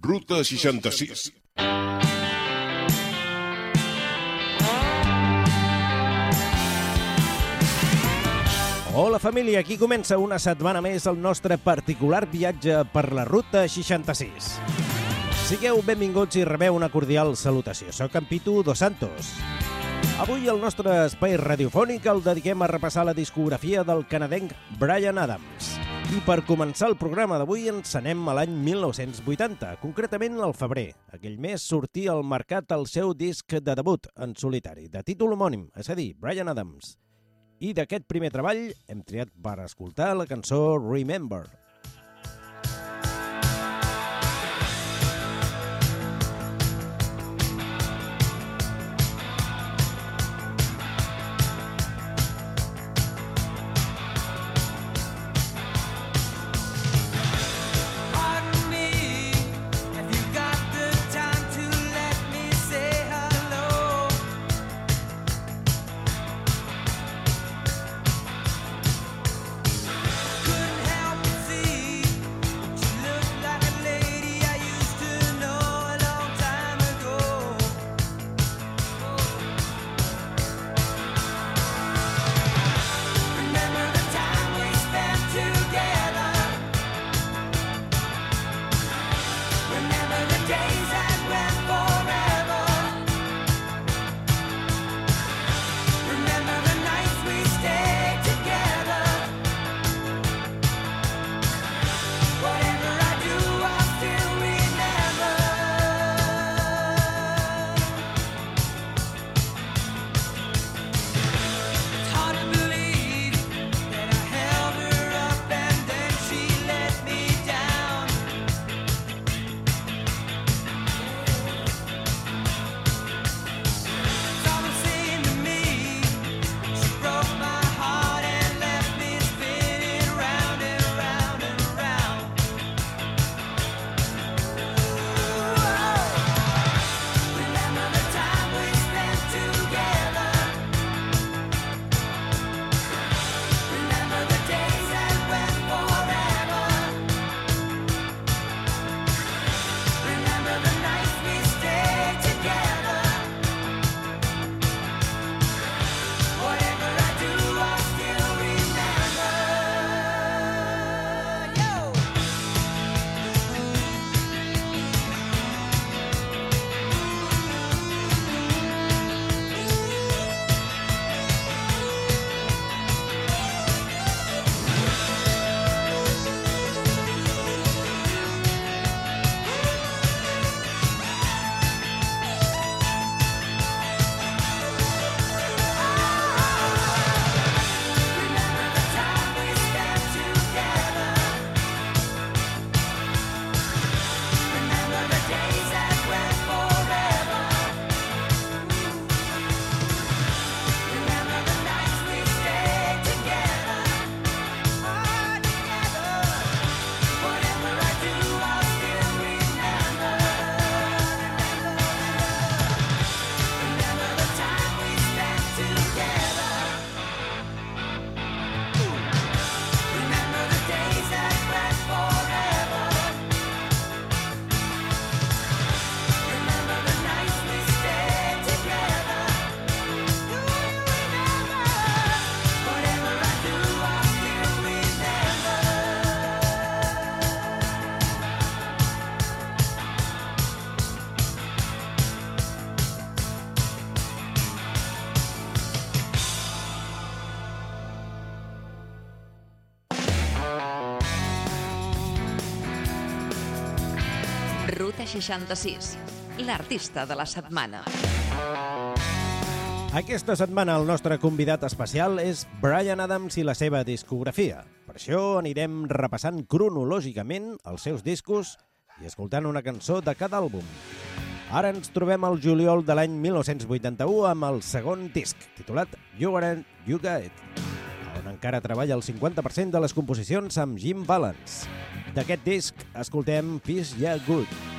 Ruta 66. Hola família, aquí comença una setmana més el nostre particular viatge per la Ruta 66. Sigueu benvinguts i rebeu una cordial salutació. Soc en Pitu Dos Santos. Avui el nostre espai radiofònic el dediquem a repassar la discografia del canadenc Brian Adams. I per començar el programa d'avui ens anem a l'any 1980, concretament al febrer. Aquell mes sortia al mercat el seu disc de debut en solitari, de títol homònim, és a dir, Brian Adams. I d'aquest primer treball hem triat per escoltar la cançó Remember. 66, l'artista de la setmana. Aquesta setmana el nostre convidat especial és Brian Adams i la seva discografia. Per això anirem repassant cronològicament els seus discos i escoltant una cançó de cada àlbum. Ara ens trobem al juliol de l'any 1981 amb el segon disc, titulat You Are You Got It, on encara treballa el 50% de les composicions amb Jim Valance. D'aquest disc escoltem Peace Ya Good.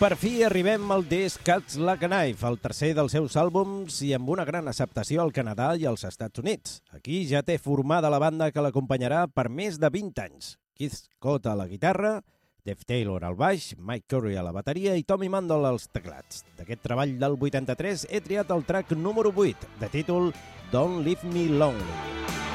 Per fi arribem al disc Cuts Like a Knife, el tercer dels seus àlbums i amb una gran acceptació al Canadà i als Estats Units. Aquí ja té formada la banda que l'acompanyarà per més de 20 anys. Keith Scott a la guitarra, Dave Taylor al baix, Mike Curry a la bateria i Tommy Mandel als teclats. D'aquest treball del 83 he triat el track número 8, de títol Don't Leave Me Lonely.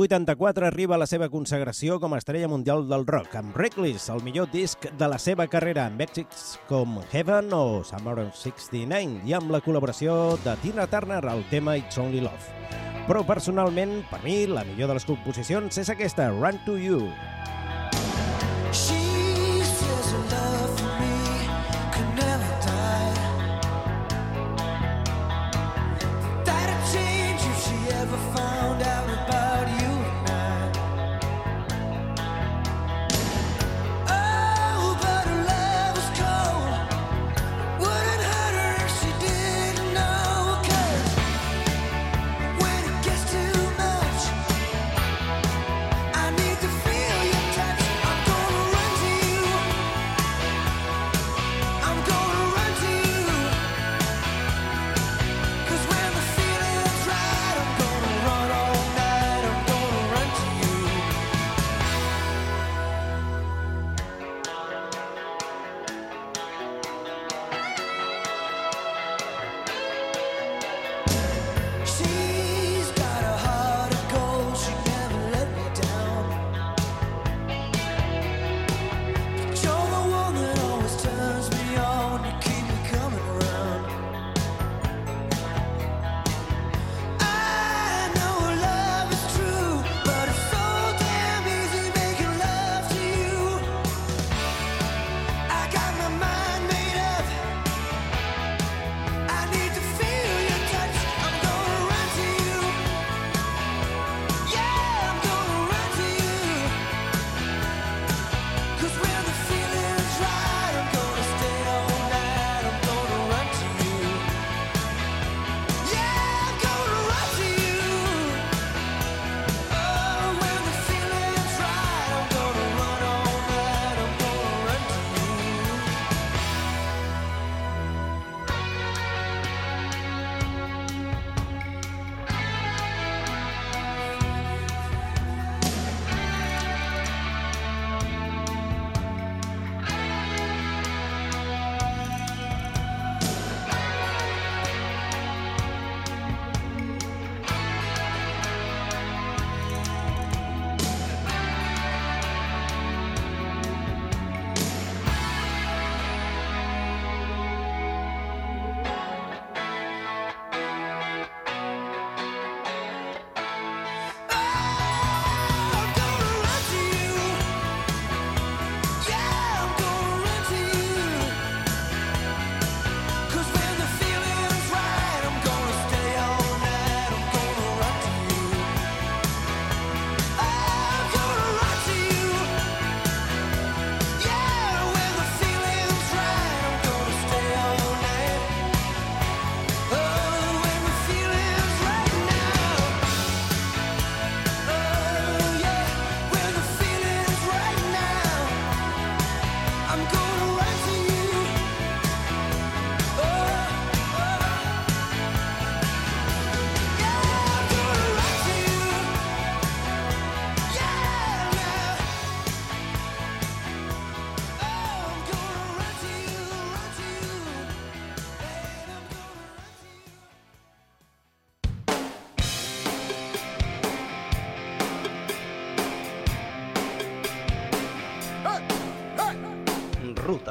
I a l'any 84 arriba la seva consagració com a estrella mundial del rock, amb Reckless, el millor disc de la seva carrera, amb èxits com Heaven o Summer of 69, i amb la col·laboració de Tina Turner al tema It's Only Love. Però personalment, per mi, la millor de les composicions és aquesta, Run to You. She love for me could never die. Change ever found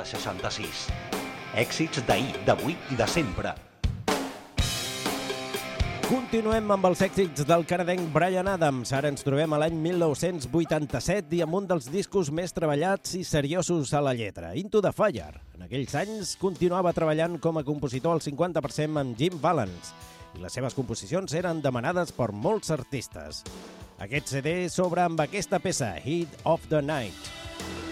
66. Èxits d'ahir, d'avui i de sempre. Continuem amb els èxits del canadenc Brian Adams. Ara ens trobem a l'any 1987 i amb un dels discos més treballats i seriosos a la lletra, Into the Fire. En aquells anys continuava treballant com a compositor al 50% amb Jim Valance i les seves composicions eren demanades per molts artistes. Aquest CD s'obre amb aquesta peça, Heat of the Night.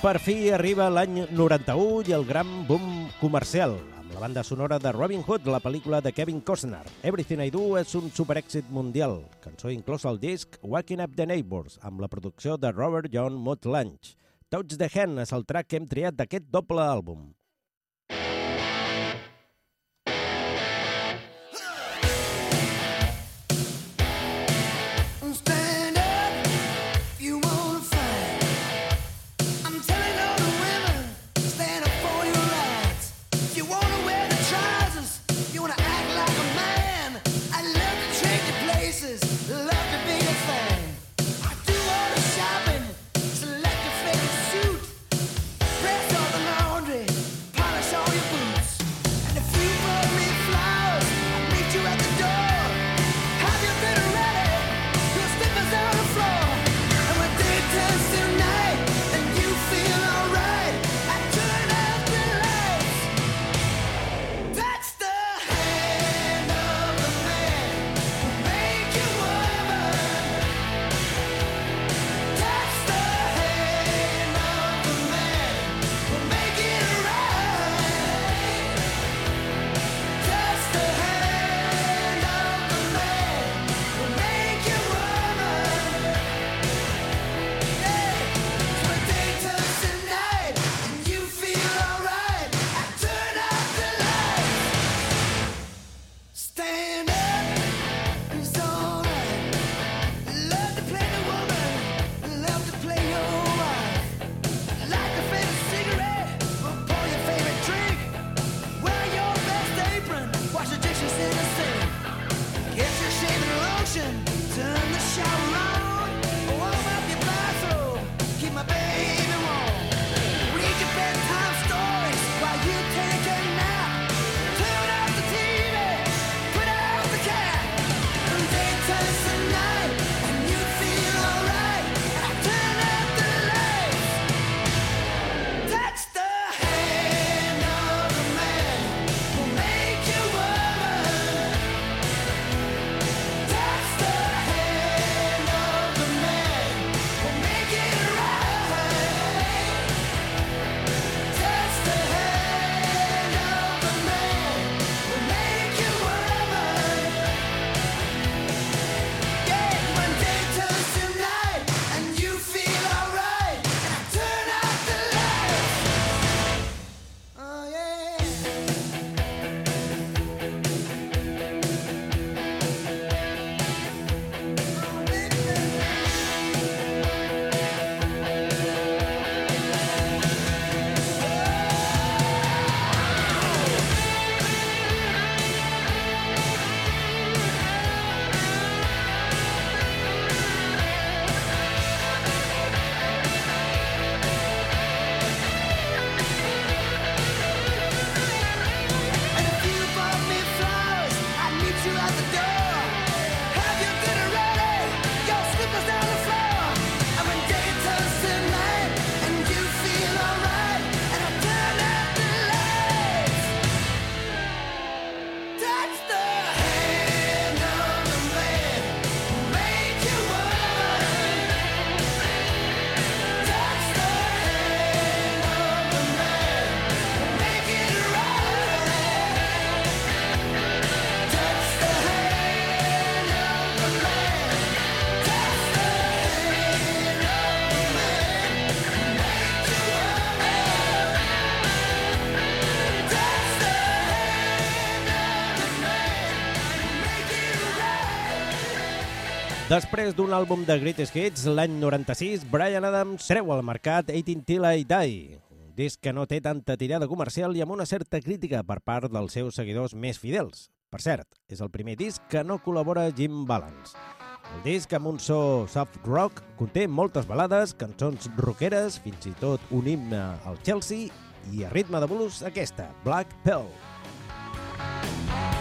per fi arriba l'any 91 i el gran boom comercial amb la banda sonora de Robin Hood, la pel·lícula de Kevin Costner. Everything I Do és un superèxit mundial, cançó inclosa al disc Waking Up the Neighbors, amb la producció de Robert John Motlange. Touch the Hand és el track que hem triat d'aquest doble àlbum. Després d'un àlbum de Greatest Hits, l'any 96, Brian Adams treu al mercat 18 Till I Die, un disc que no té tanta tirada comercial i amb una certa crítica per part dels seus seguidors més fidels. Per cert, és el primer disc que no col·labora Jim Balance. El disc, amb un so soft rock, conté moltes balades, cançons rockeres, fins i tot un himne al Chelsea i a ritme de blues aquesta, Black Pearl. Black Pearl.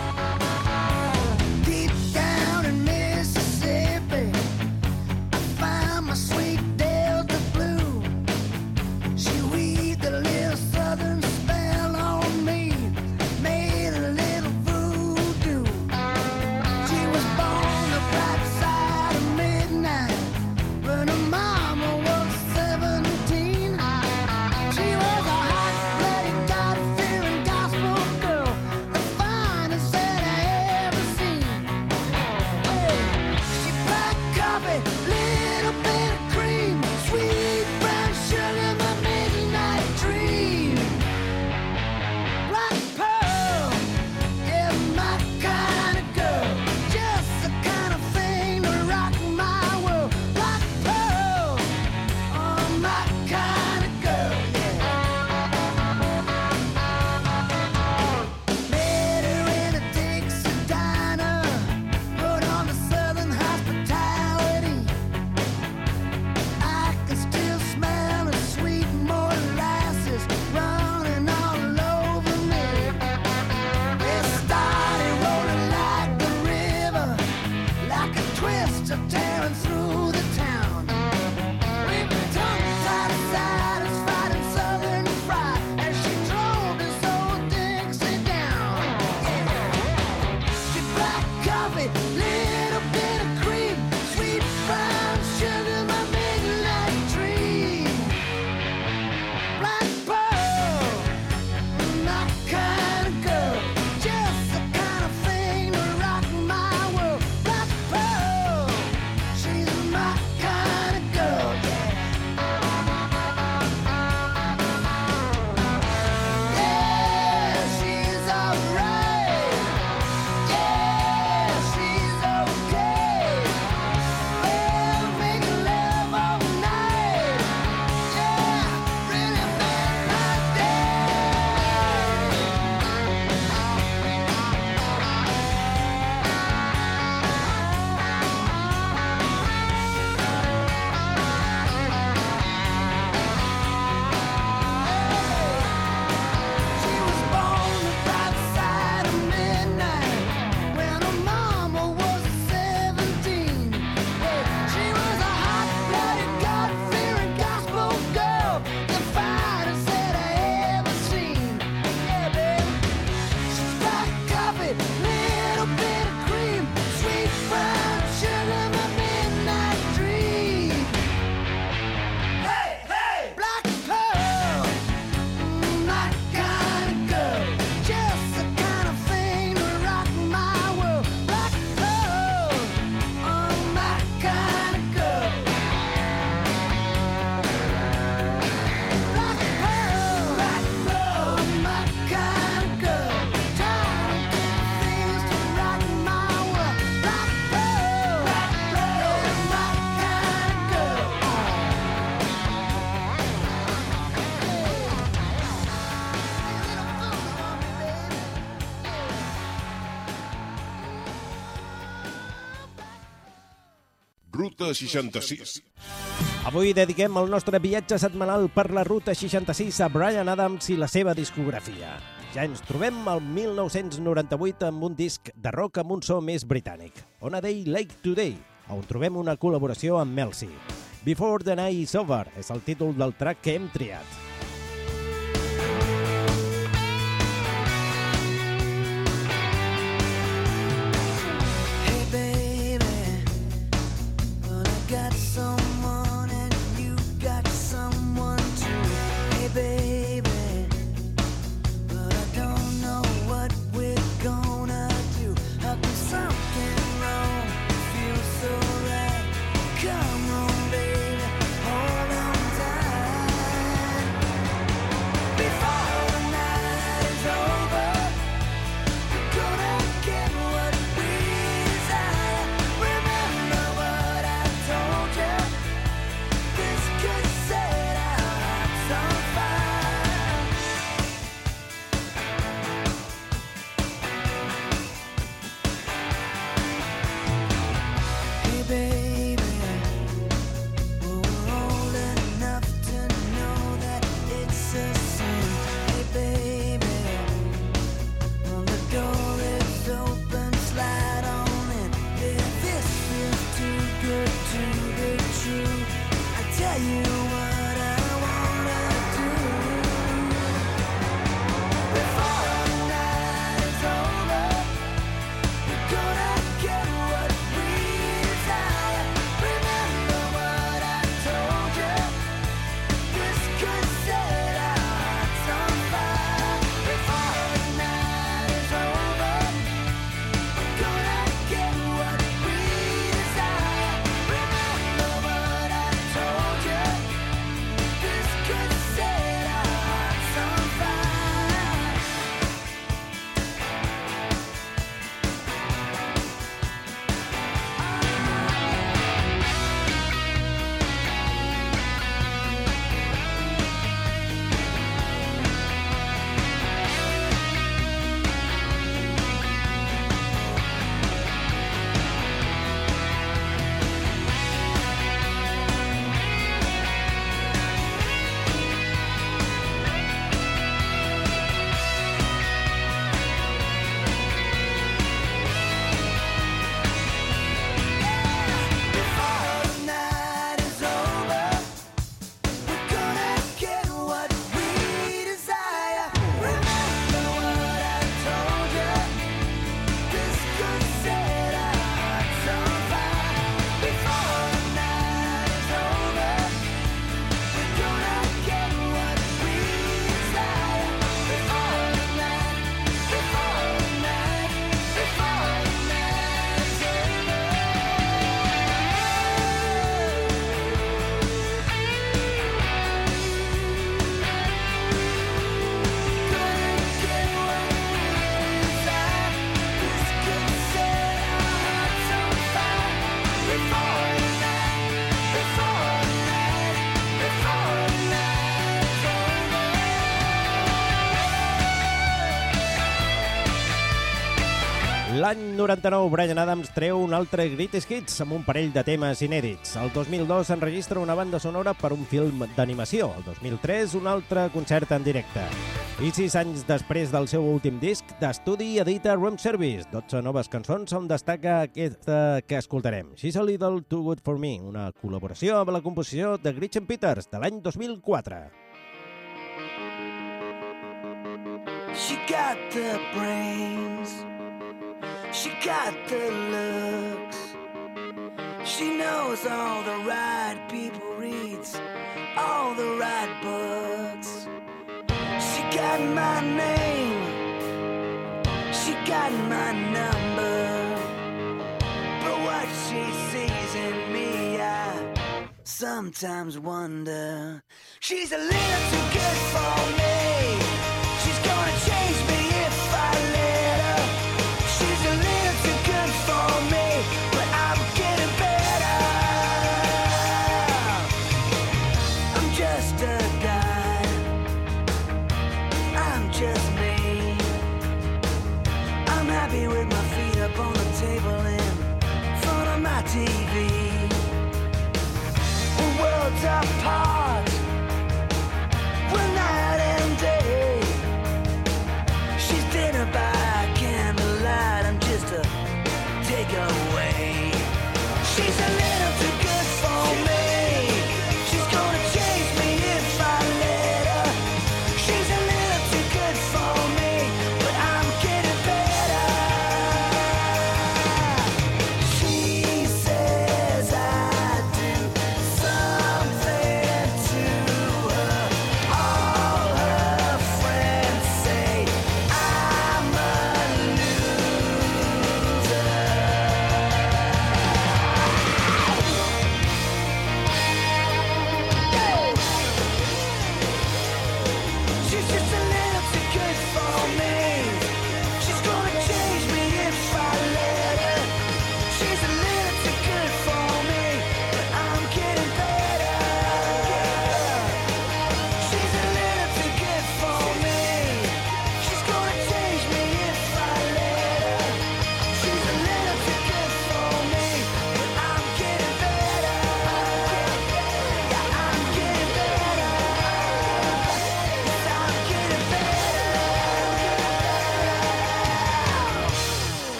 66. Avui dediquem el nostre viatge setmanal per la Ruta 66 a Brian Adams i la seva discografia. Ja ens trobem al 1998 amb un disc de rock amb un so més britànic, On a Day Like Today, on trobem una col·laboració amb Mel C. Before the Night is Over és el títol del track que hem triat. 99, Brian Adams treu un altre Greatest Hits amb un parell de temes inèdits. El 2002 enregistra una banda sonora per un film d'animació. El 2003, un altre concert en directe. I sis anys després del seu últim disc, d'estudi edita Room Service, 12 noves cançons on destaca aquesta que escoltarem. She's a Little Too Good For Me, una col·laboració amb la composició de Gretchen Peters, de l'any 2004. She got the brains. She got the looks. She knows all the right people, reads all the right books. She got my name. She got my number. But what she sees in me, I sometimes wonder. She's a little too good for me.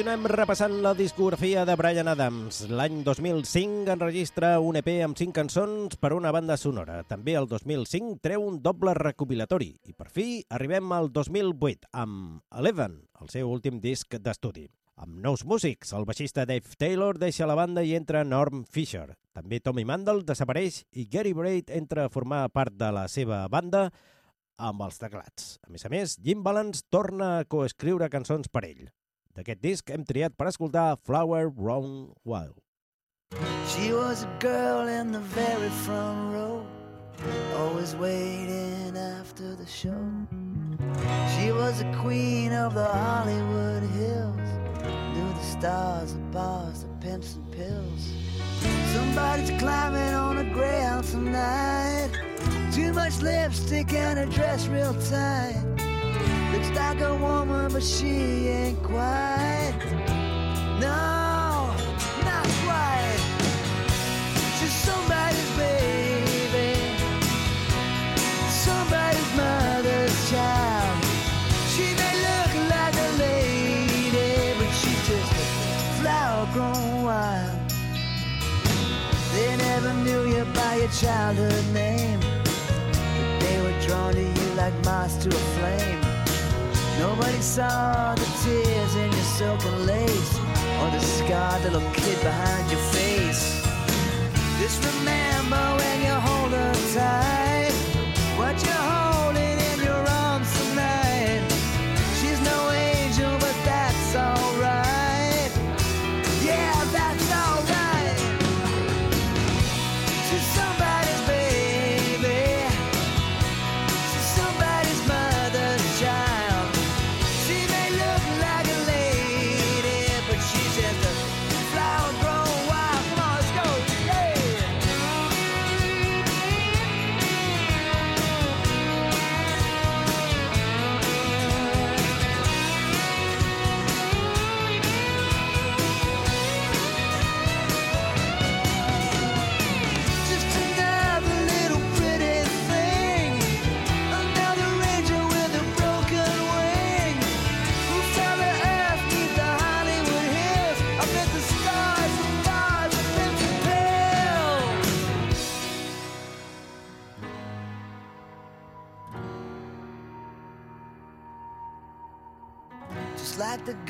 Continuem repassant la discografia de Brian Adams. L'any 2005 enregistra un EP amb 5 cançons per una banda sonora. També el 2005 treu un doble recopilatori. I per fi arribem al 2008 amb Eleven, el seu últim disc d'estudi. Amb nous músics, el baixista Dave Taylor deixa la banda i entra Norm Fisher. També Tommy Mandel desapareix i Gary Braid entra a formar part de la seva banda amb els teclats. A més a més, Jim Balance torna a coescriure cançons per ell. D'aquest disc hem triat per escoltar Flower Brown Wild. She was a girl in the very front row, always waiting after the show. She was a queen of the Hollywood Hills, knew the stars, the bars, the pimps and pills. Somebody's climbing on a greyhound tonight. Too much lipstick and a dress real tight. Looks like a woman, but she ain't quite. No, not quite. She's somebody's baby, somebody's mother's child. She may look like a lady, but she's just a flower grown wild. They never knew you by your childhood name, but they were drawn to you like moths to a flame. Nobody saw the tears in your silken lace or the scarred little kid behind your face. Just remember when you hold her tight,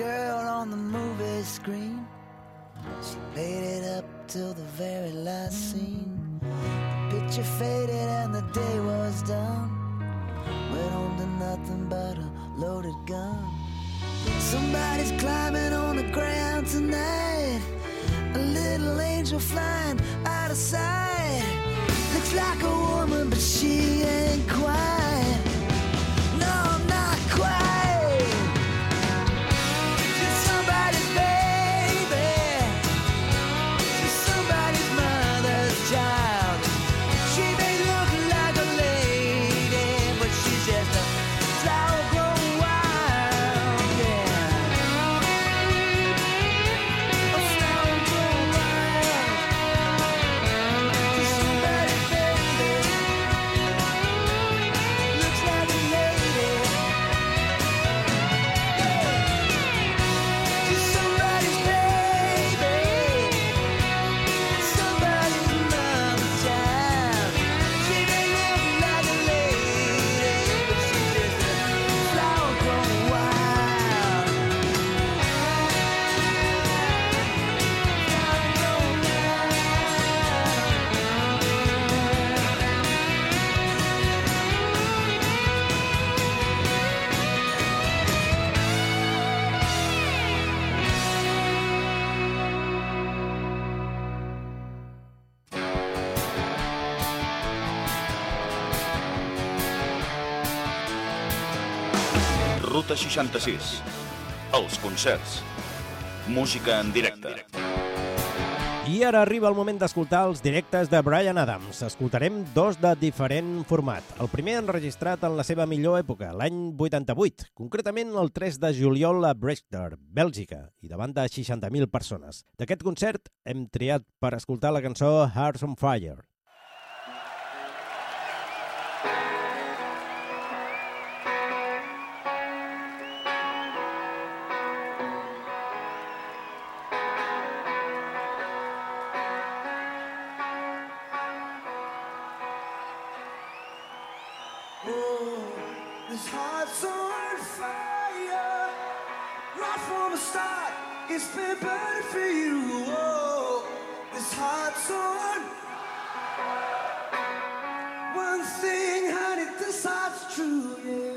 girl on the movie screen. She played it up till the very last scene. The picture faded and the day was done. Went home to nothing but a loaded gun. Somebody's climbing on the ground tonight. A little angel flying 66. Els concerts. Música en directe. I ara arriba el moment d'escoltar els directes de Brian Adams. Escoltarem dos de diferent format. El primer enregistrat en la seva millor època, l'any 88, concretament el 3 de juliol a Brexter, Bèlgica, i davant de 60.000 persones. D'aquest concert hem triat per escoltar la cançó Hearts on Fire, this side's true, yeah.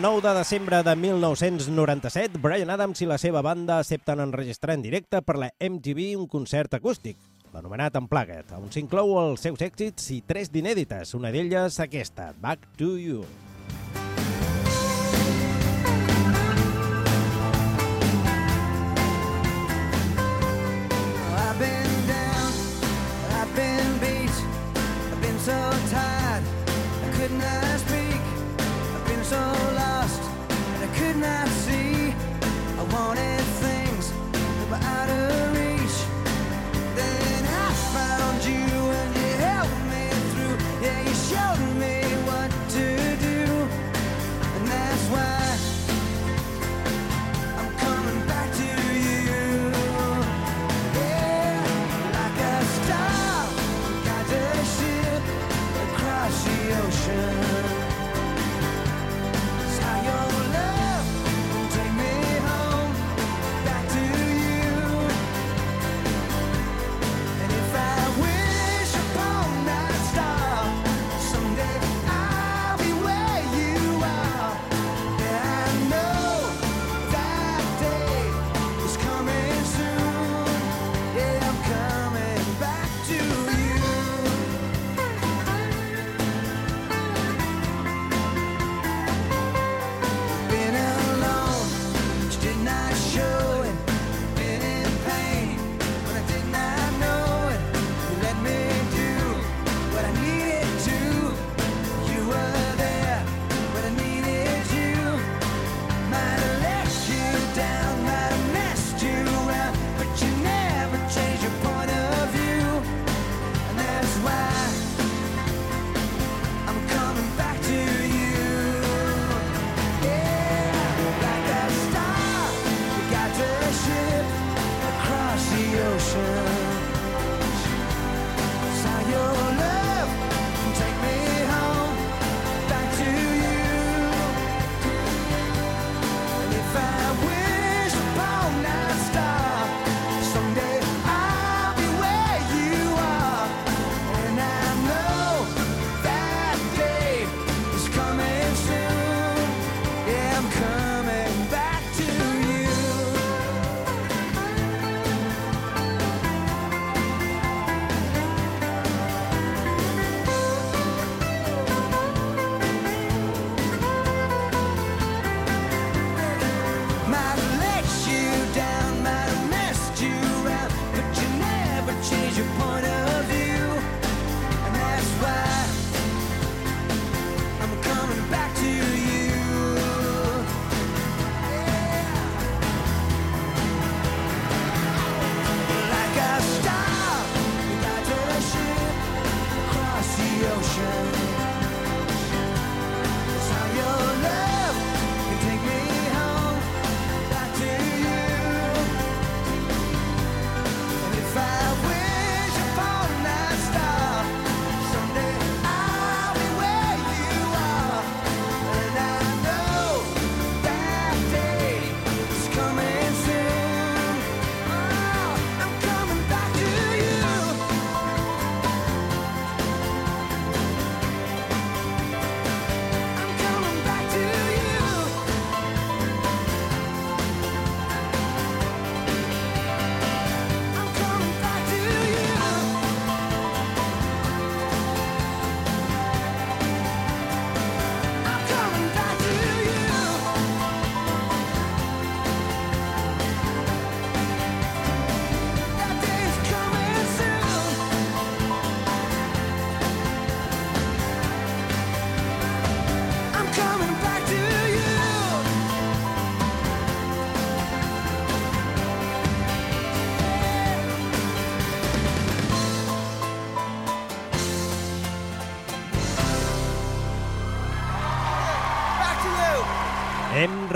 9 de desembre de 1997, Brian Adams i la seva banda accepten enregistrar en directe per la MTV un concert acústic, l'anomenat Unplugged, on s'inclou els seus èxits i tres d'inèdites, una d'elles aquesta, Back to You. Oh, I've been down, I've been I've been so tired, I couldn't speak, I've been so.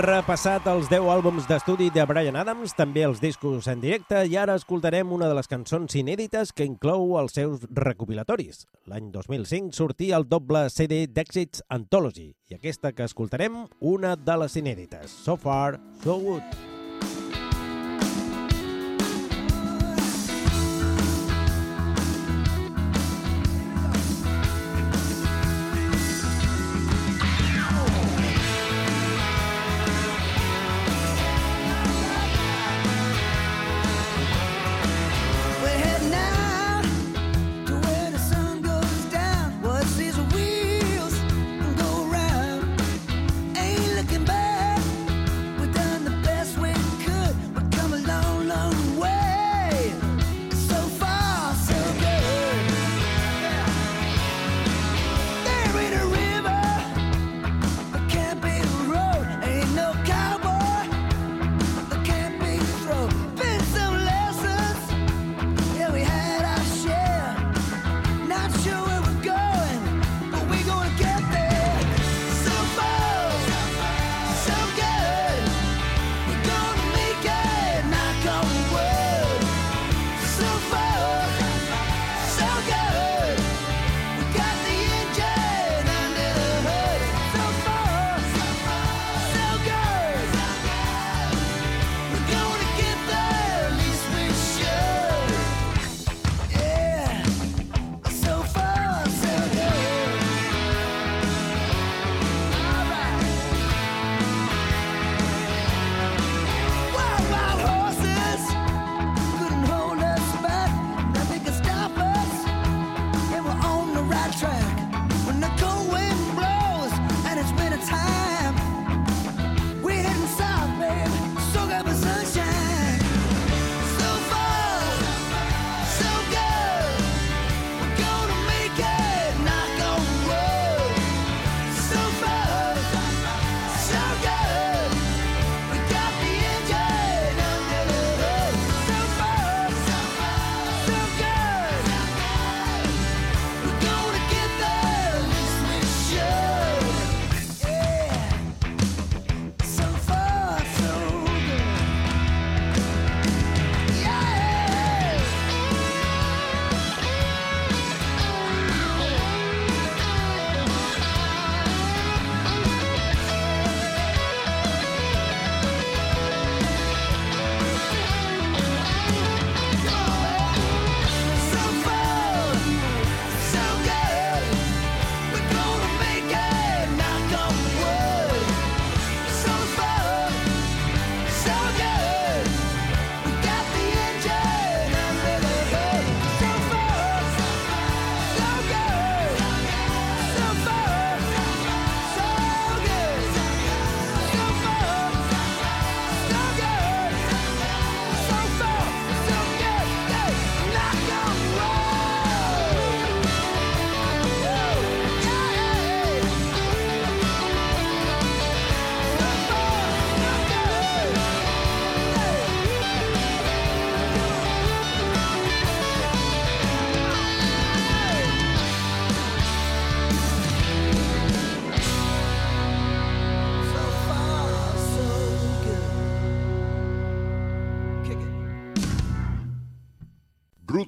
repassat els 10 àlbums d'estudi de Brian Adams, també els discos en directe, i ara escoltarem una de les cançons inèdites que inclou els seus recopilatoris. L'any 2005 sortia el doble CD d'èxits Anthology, i aquesta que escoltarem, una de les inèdites. So far, so good.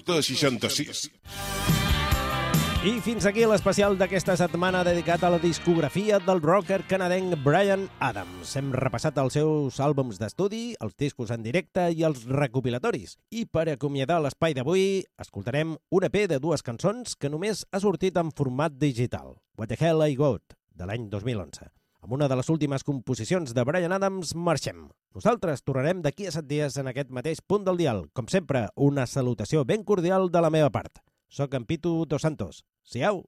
266. I fins aquí l'especial d'aquesta setmana dedicat a la discografia del rocker canadenc Brian Adams. Hem repassat els seus àlbums d'estudi, els discos en directe i els recopilatoris. I per acomiadar l'espai d'avui, escoltarem un EP de dues cançons que només ha sortit en format digital. What the Hell I Got, de l'any 2011. Amb una de les últimes composicions de Brian Adams, marxem. Nosaltres tornarem d'aquí a set dies en aquest mateix punt del dial. Com sempre, una salutació ben cordial de la meva part. Soc en Pitu Dos Santos. Siau!